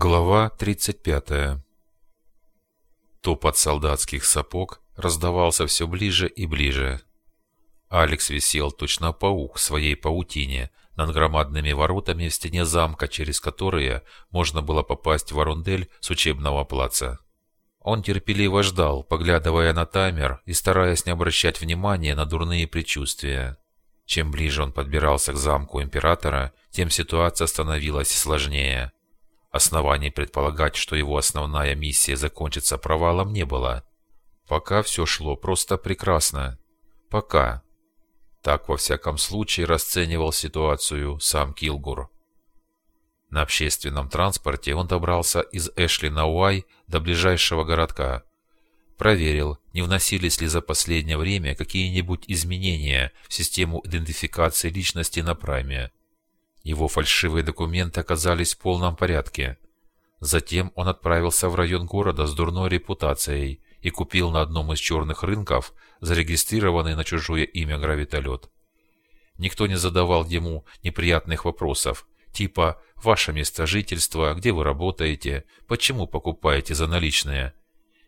Глава 35 Топот солдатских сапог раздавался все ближе и ближе. Алекс висел точно паук в своей паутине над громадными воротами в стене замка, через которые можно было попасть в Арундель с учебного плаца. Он терпеливо ждал, поглядывая на таймер и стараясь не обращать внимания на дурные предчувствия. Чем ближе он подбирался к замку Императора, тем ситуация становилась сложнее. Оснований предполагать, что его основная миссия закончится провалом, не было. Пока все шло просто прекрасно. Пока. Так, во всяком случае, расценивал ситуацию сам Килгур. На общественном транспорте он добрался из Эшли на Уай до ближайшего городка. Проверил, не вносились ли за последнее время какие-нибудь изменения в систему идентификации личности на Прайме. Его фальшивые документы оказались в полном порядке. Затем он отправился в район города с дурной репутацией и купил на одном из черных рынков зарегистрированный на чужое имя гравитолет. Никто не задавал ему неприятных вопросов, типа «Ваше место жительства», «Где вы работаете», «Почему покупаете за наличные?».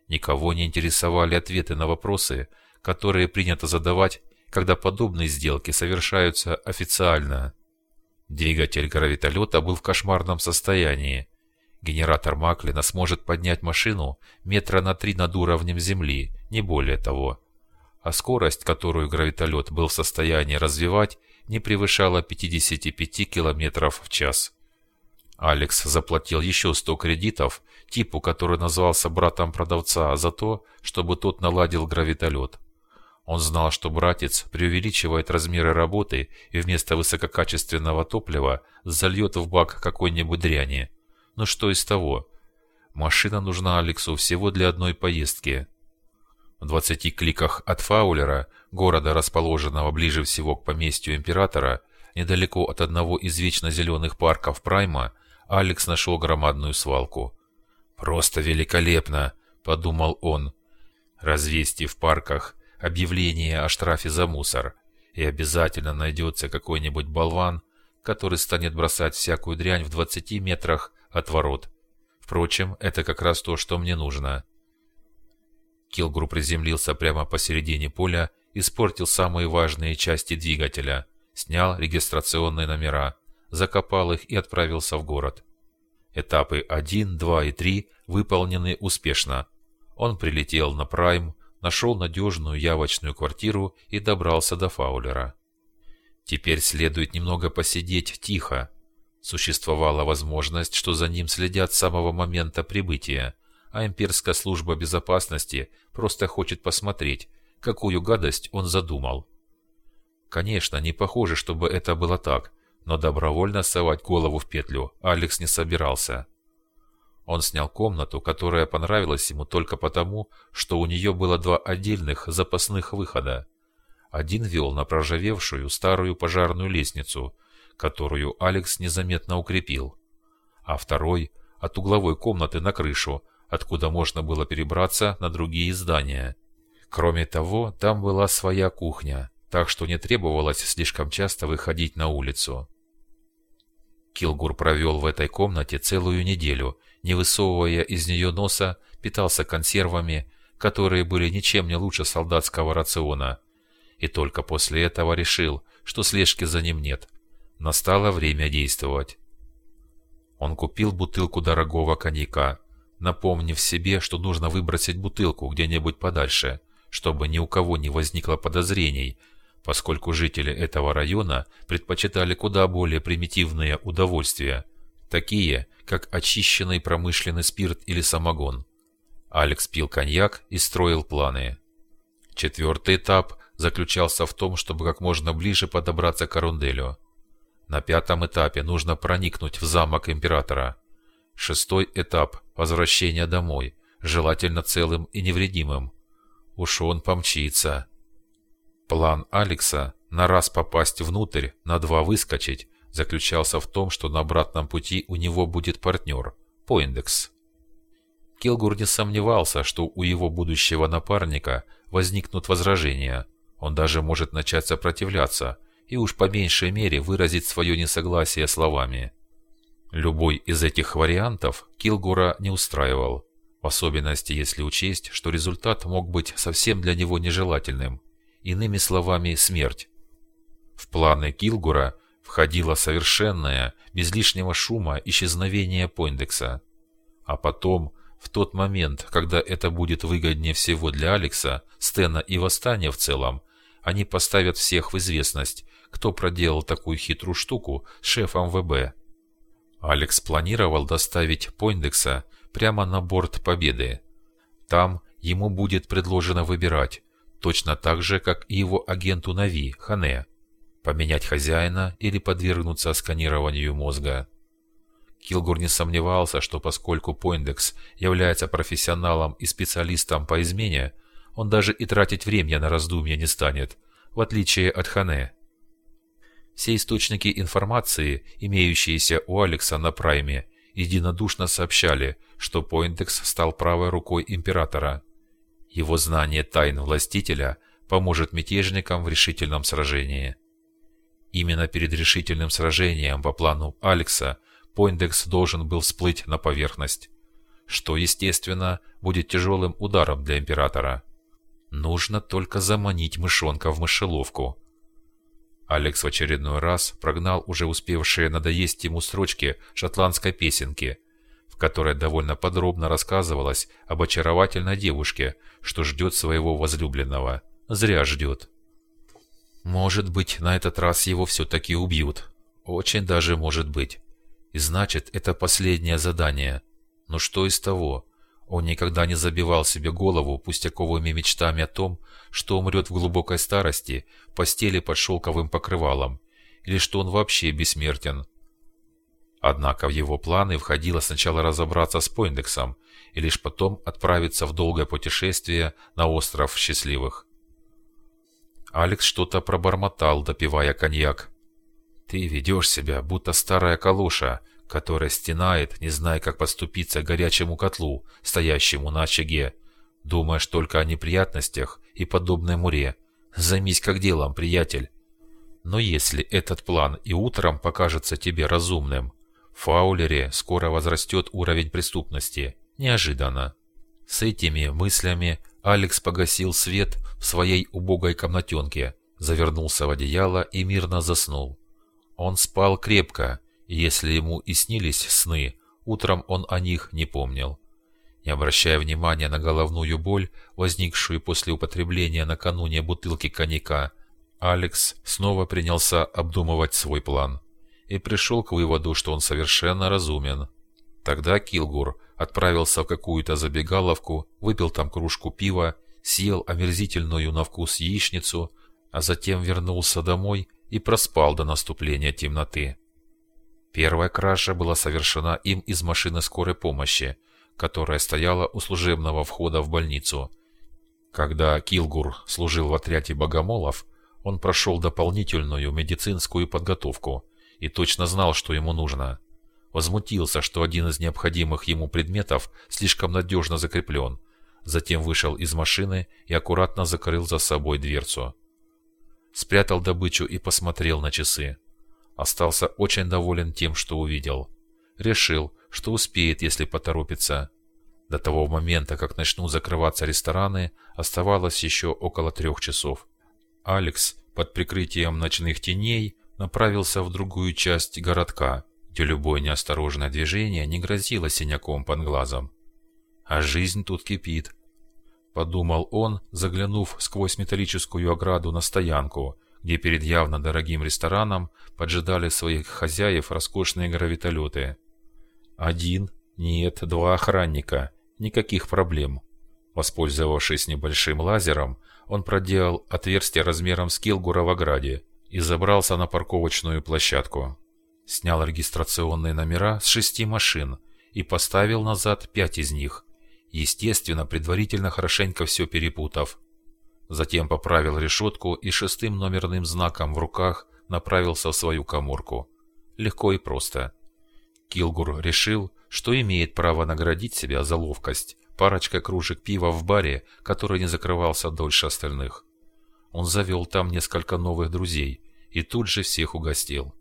Никого не интересовали ответы на вопросы, которые принято задавать, когда подобные сделки совершаются официально. Двигатель гравитолета был в кошмарном состоянии. Генератор Маклина сможет поднять машину метра на три над уровнем Земли, не более того. А скорость, которую гравитолет был в состоянии развивать, не превышала 55 км в час. Алекс заплатил еще 100 кредитов типу, который назвался братом продавца, за то, чтобы тот наладил гравитолет. Он знал, что братец преувеличивает размеры работы и вместо высококачественного топлива зальет в бак какой-нибудь дряни. Но что из того? Машина нужна Алексу всего для одной поездки. В 20 кликах от Фаулера, города, расположенного ближе всего к поместью императора, недалеко от одного из вечно зеленых парков Прайма, Алекс нашел громадную свалку. «Просто великолепно!» – подумал он. Развести в парках объявление о штрафе за мусор, и обязательно найдется какой-нибудь болван, который станет бросать всякую дрянь в 20 метрах от ворот. Впрочем, это как раз то, что мне нужно. Килгру приземлился прямо посередине поля, испортил самые важные части двигателя, снял регистрационные номера, закопал их и отправился в город. Этапы 1, 2 и 3 выполнены успешно. Он прилетел на Прайм, нашел надежную явочную квартиру и добрался до Фаулера. Теперь следует немного посидеть тихо. Существовала возможность, что за ним следят с самого момента прибытия, а имперская служба безопасности просто хочет посмотреть, какую гадость он задумал. Конечно, не похоже, чтобы это было так, но добровольно совать голову в петлю Алекс не собирался. Он снял комнату, которая понравилась ему только потому, что у нее было два отдельных запасных выхода. Один вел на проржавевшую старую пожарную лестницу, которую Алекс незаметно укрепил, а второй – от угловой комнаты на крышу, откуда можно было перебраться на другие здания. Кроме того, там была своя кухня, так что не требовалось слишком часто выходить на улицу. Килгур провел в этой комнате целую неделю, не высовывая из нее носа, питался консервами, которые были ничем не лучше солдатского рациона. И только после этого решил, что слежки за ним нет. Настало время действовать. Он купил бутылку дорогого коньяка, напомнив себе, что нужно выбросить бутылку где-нибудь подальше, чтобы ни у кого не возникло подозрений – поскольку жители этого района предпочитали куда более примитивные удовольствия, такие, как очищенный промышленный спирт или самогон. Алекс пил коньяк и строил планы. Четвертый этап заключался в том, чтобы как можно ближе подобраться к Арунделю. На пятом этапе нужно проникнуть в замок Императора. Шестой этап – возвращение домой, желательно целым и невредимым. Уж он помчится. План Алекса на раз попасть внутрь, на два выскочить, заключался в том, что на обратном пути у него будет партнер – Поиндекс. Келгур не сомневался, что у его будущего напарника возникнут возражения. Он даже может начать сопротивляться и уж по меньшей мере выразить свое несогласие словами. Любой из этих вариантов Килгура не устраивал, в особенности если учесть, что результат мог быть совсем для него нежелательным, иными словами, смерть. В планы Килгура входило совершенное, без лишнего шума, исчезновение Пойндекса. А потом, в тот момент, когда это будет выгоднее всего для Алекса, Стена и Восстания в целом, они поставят всех в известность, кто проделал такую хитрую штуку с шефом ВБ. Алекс планировал доставить Пойндекса прямо на борт Победы. Там ему будет предложено выбирать, точно так же, как и его агенту Нави, Хане, поменять хозяина или подвергнуться сканированию мозга. Килгур не сомневался, что поскольку Пойндекс является профессионалом и специалистом по измене, он даже и тратить время на раздумья не станет, в отличие от Хане. Все источники информации, имеющиеся у Алекса на Прайме, единодушно сообщали, что Пойндекс стал правой рукой Императора. Его знание тайн Властителя поможет мятежникам в решительном сражении. Именно перед решительным сражением по плану Алекса Пойндекс должен был всплыть на поверхность, что, естественно, будет тяжелым ударом для Императора. Нужно только заманить мышонка в мышеловку – Алекс в очередной раз прогнал уже успевшие надоесть ему строчки шотландской песенки, которой довольно подробно рассказывалось об очаровательной девушке, что ждет своего возлюбленного. Зря ждет. Может быть, на этот раз его все-таки убьют. Очень даже может быть. И значит, это последнее задание. Но что из того? Он никогда не забивал себе голову пустяковыми мечтами о том, что умрет в глубокой старости постели под шелковым покрывалом, или что он вообще бессмертен. Однако в его планы входило сначала разобраться с Пойндексом и лишь потом отправиться в долгое путешествие на остров Счастливых. Алекс что-то пробормотал, допивая коньяк. «Ты ведешь себя, будто старая калоша, которая стенает, не зная, как подступиться к горячему котлу, стоящему на очаге. Думаешь только о неприятностях и подобной муре. Займись как делом, приятель. Но если этот план и утром покажется тебе разумным, Фаулере скоро возрастет уровень преступности. Неожиданно. С этими мыслями Алекс погасил свет в своей убогой комнатенке, завернулся в одеяло и мирно заснул. Он спал крепко, если ему и снились сны, утром он о них не помнил. Не обращая внимания на головную боль, возникшую после употребления накануне бутылки коньяка, Алекс снова принялся обдумывать свой план и пришел к выводу, что он совершенно разумен. Тогда Килгур отправился в какую-то забегаловку, выпил там кружку пива, съел омерзительную на вкус яичницу, а затем вернулся домой и проспал до наступления темноты. Первая кража была совершена им из машины скорой помощи, которая стояла у служебного входа в больницу. Когда Килгур служил в отряде богомолов, он прошел дополнительную медицинскую подготовку и точно знал, что ему нужно. Возмутился, что один из необходимых ему предметов слишком надежно закреплен, затем вышел из машины и аккуратно закрыл за собой дверцу. Спрятал добычу и посмотрел на часы. Остался очень доволен тем, что увидел. Решил, что успеет, если поторопится. До того момента, как начнут закрываться рестораны, оставалось еще около трех часов. Алекс под прикрытием ночных теней направился в другую часть городка, где любое неосторожное движение не грозило синяком под глазом. А жизнь тут кипит. Подумал он, заглянув сквозь металлическую ограду на стоянку – где перед явно дорогим рестораном поджидали своих хозяев роскошные гравитолеты. Один, нет, два охранника, никаких проблем. Воспользовавшись небольшим лазером, он проделал отверстие размером с Килгура в ограде и забрался на парковочную площадку. Снял регистрационные номера с шести машин и поставил назад пять из них, естественно, предварительно хорошенько все перепутав. Затем поправил решетку и шестым номерным знаком в руках направился в свою коморку. Легко и просто. Килгур решил, что имеет право наградить себя за ловкость парочкой кружек пива в баре, который не закрывался дольше остальных. Он завел там несколько новых друзей и тут же всех угостил.